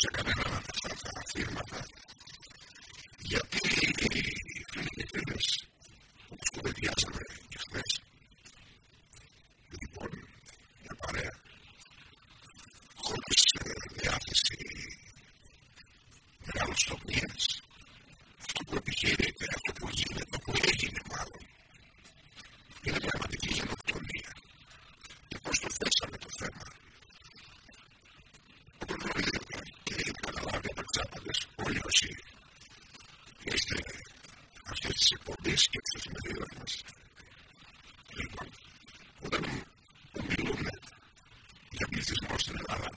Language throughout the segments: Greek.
σε κανένα συμμετοχή. Είστε αυτές τις εκπομπές και τις εφημερίδες μας. Λοιπόν, όταν μιλούμε για πληθυσμό στην Ελλάδα,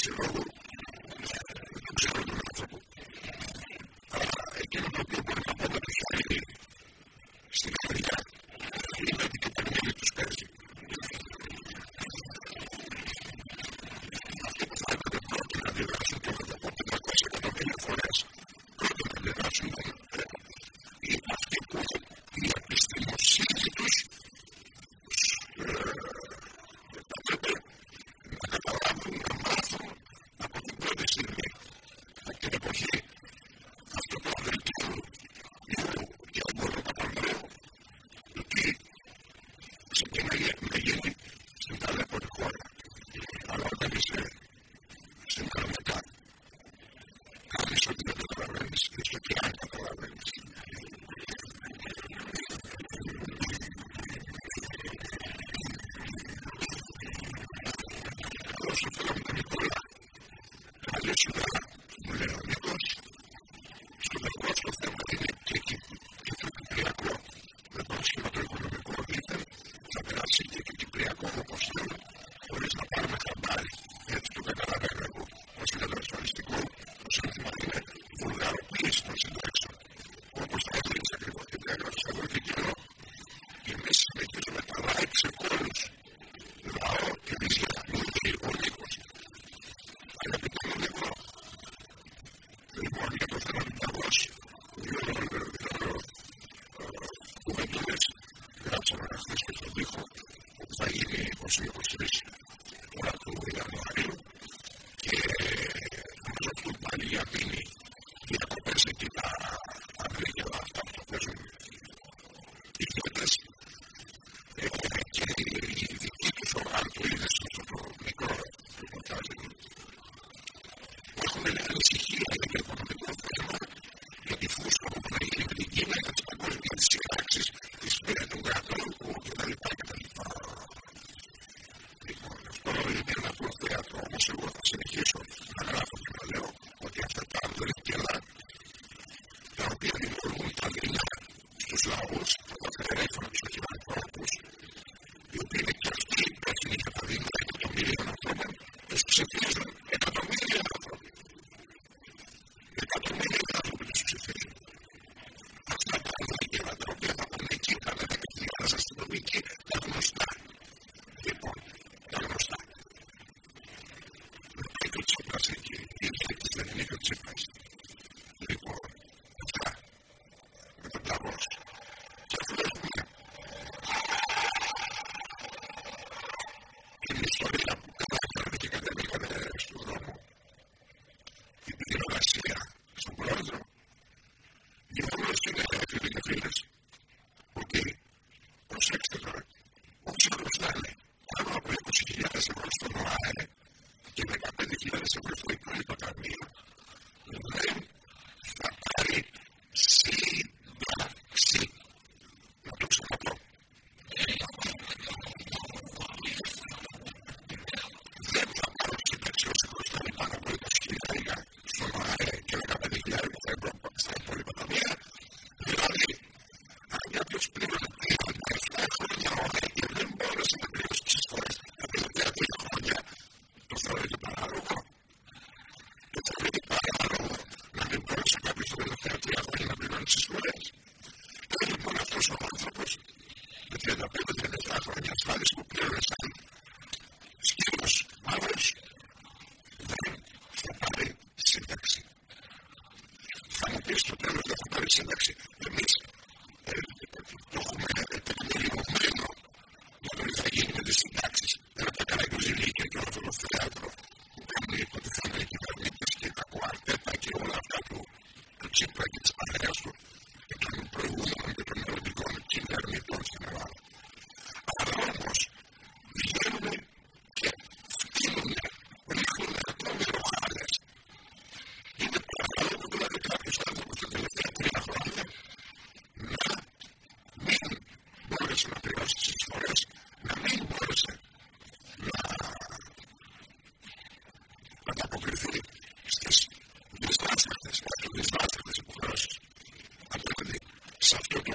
she wrote πύχο, όπου θα γίνει 20-23 significa. Στην Ελλάδα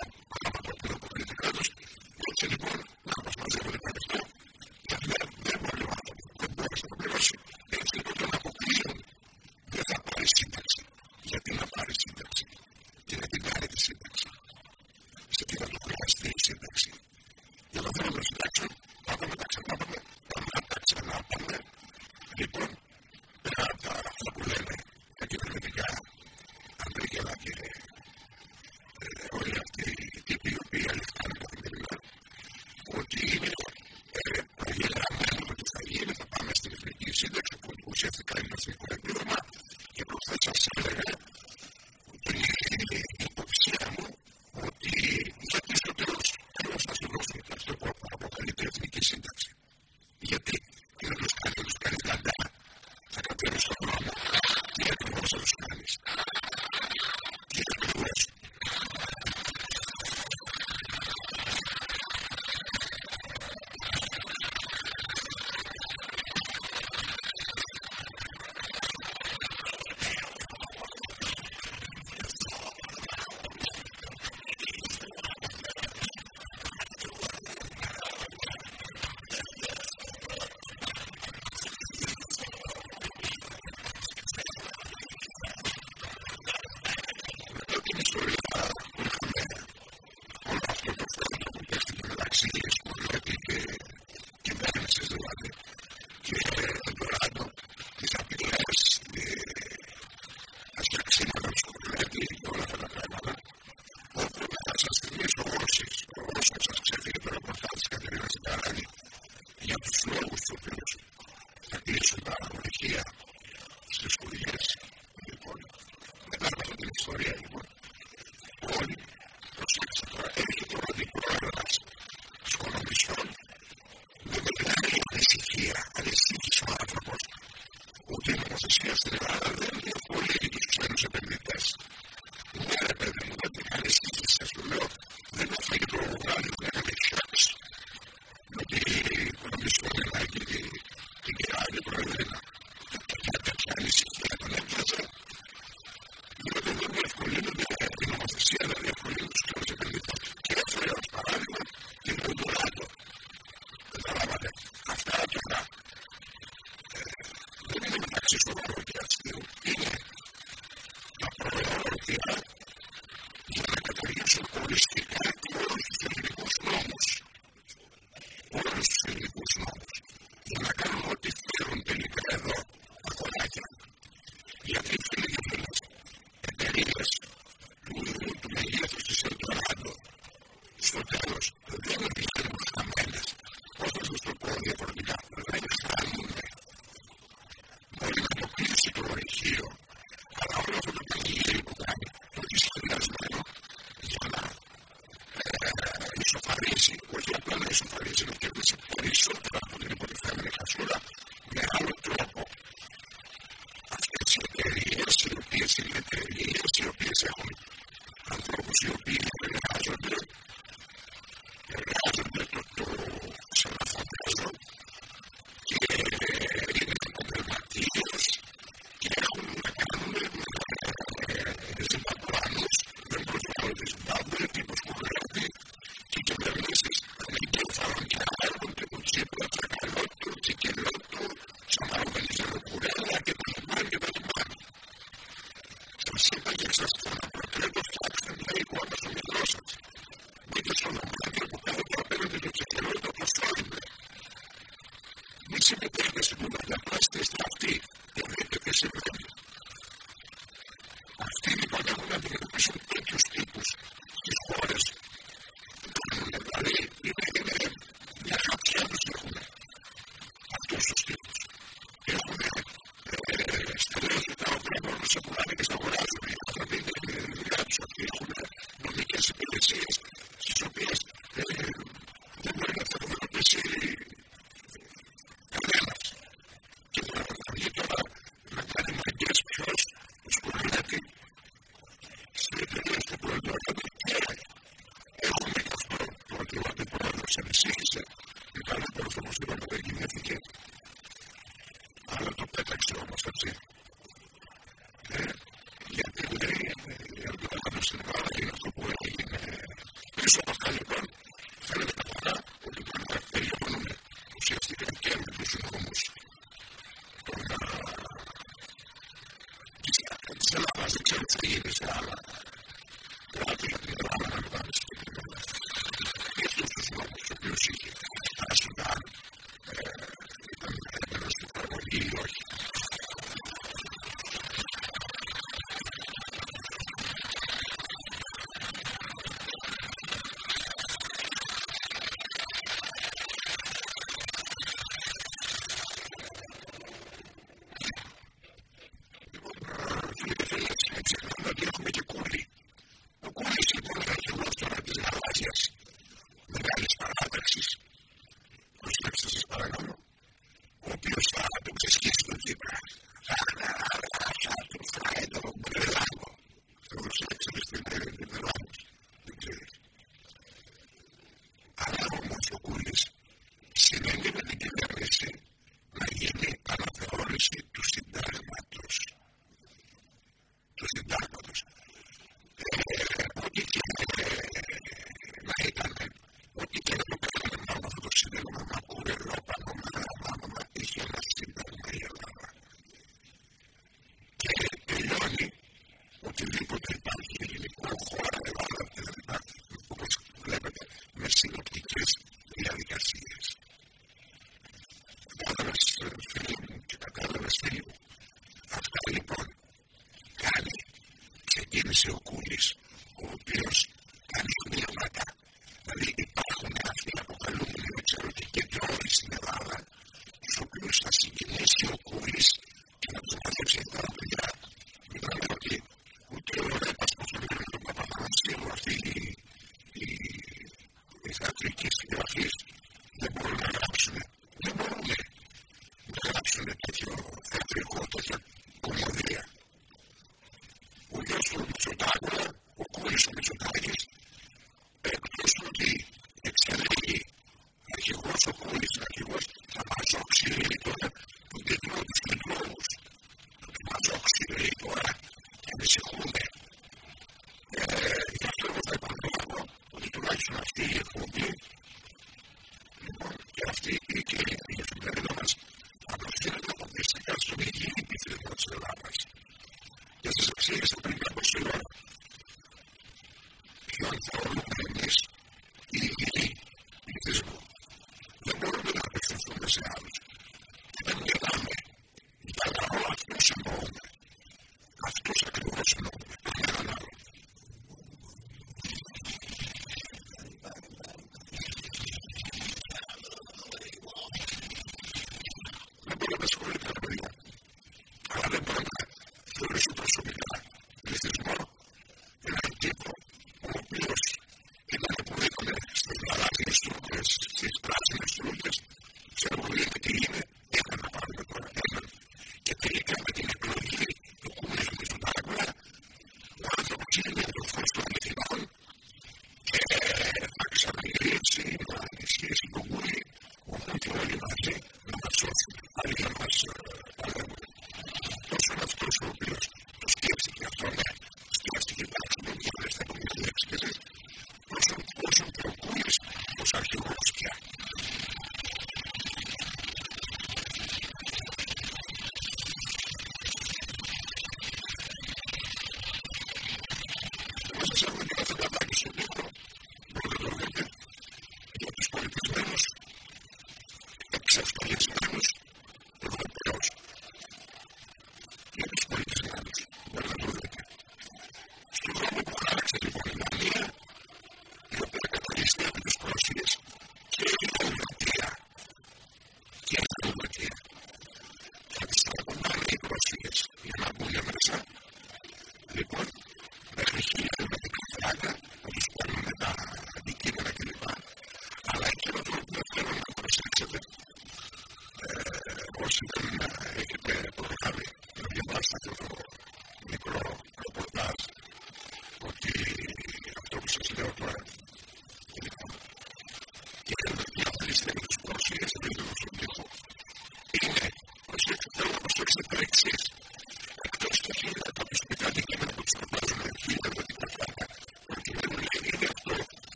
Σε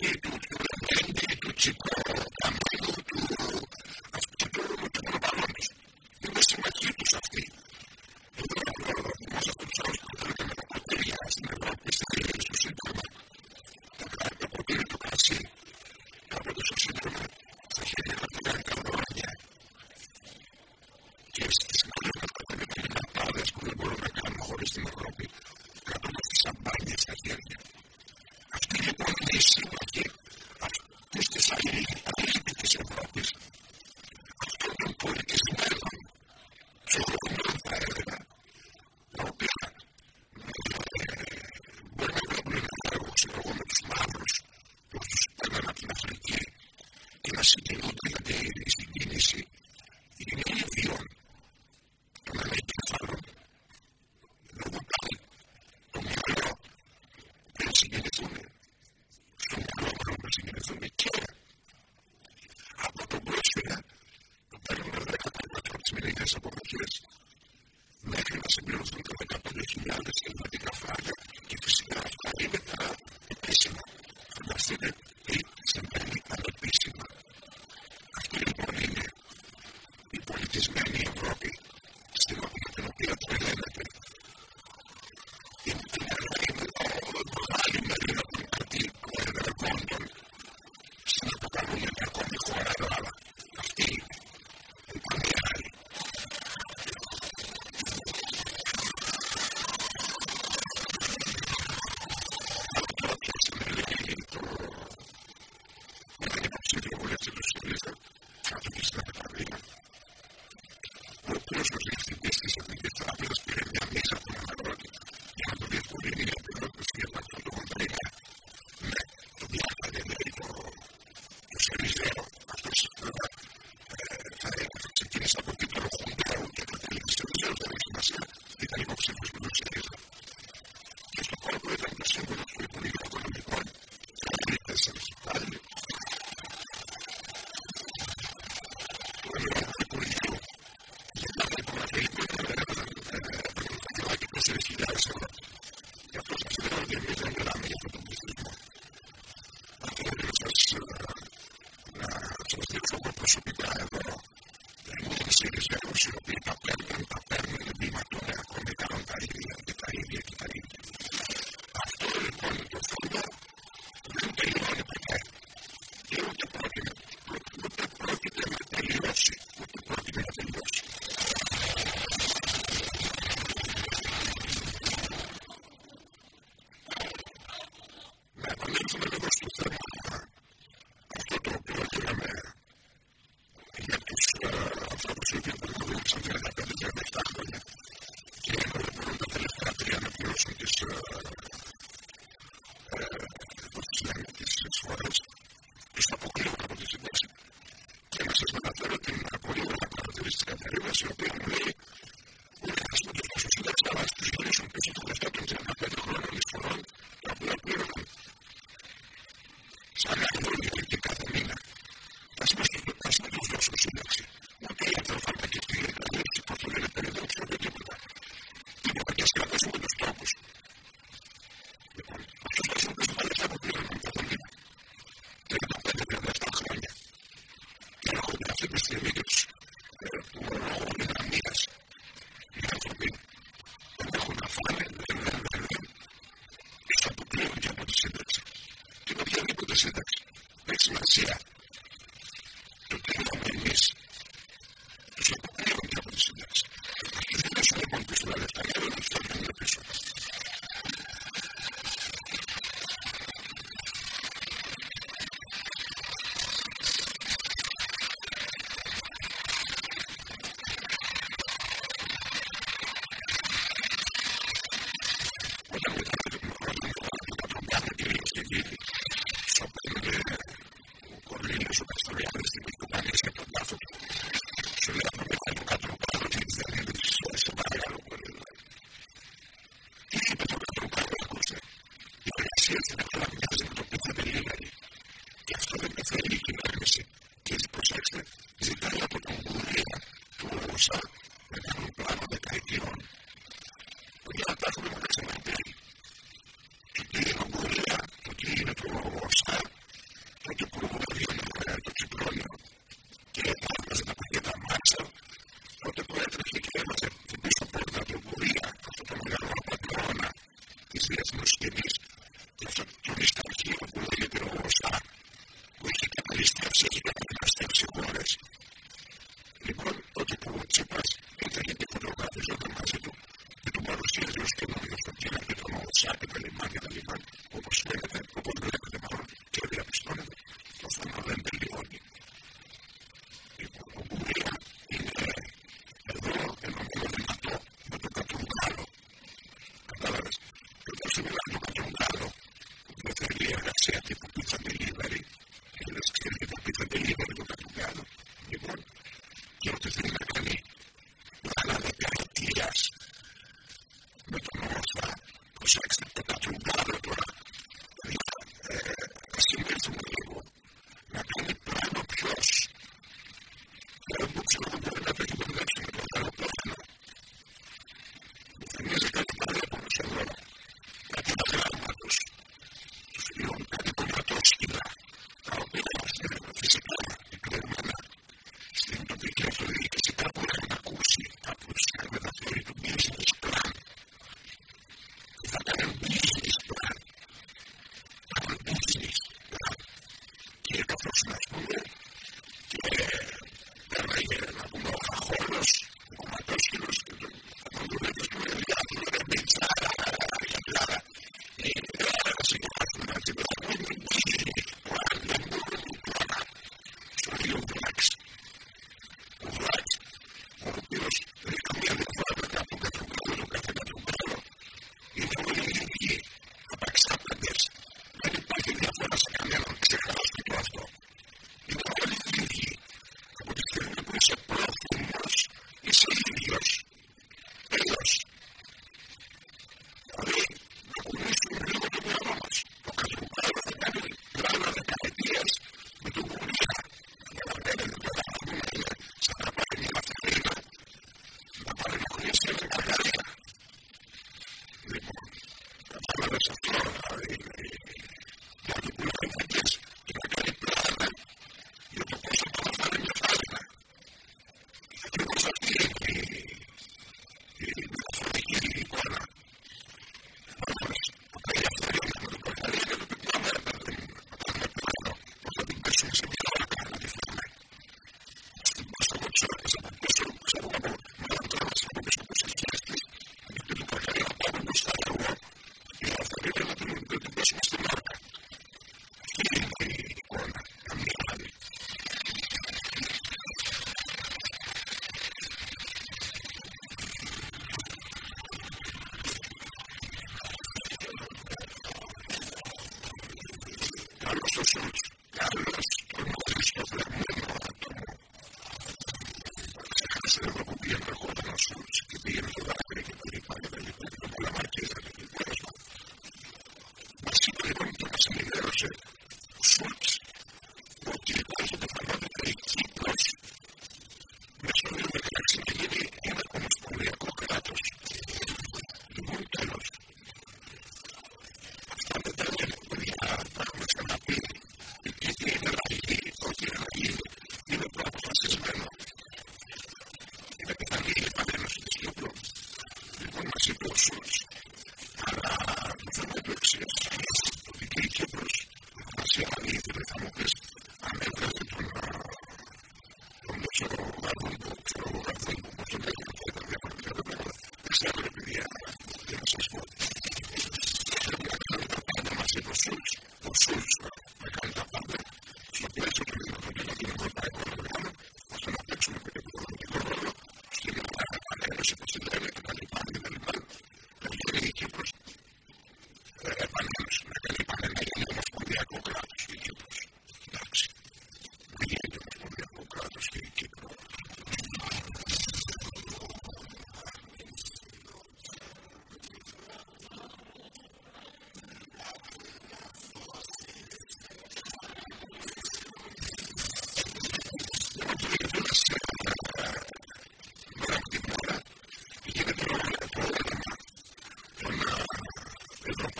dedicated to the mandate to chip Uh, σύνταξη. Έχει σημασία Yes, we should.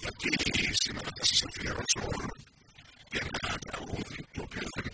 Γιατί σήμερα θα σας αφιερώσω όλο για ένα τραγούδι το οποίο δεν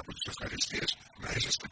από τις να είσαστε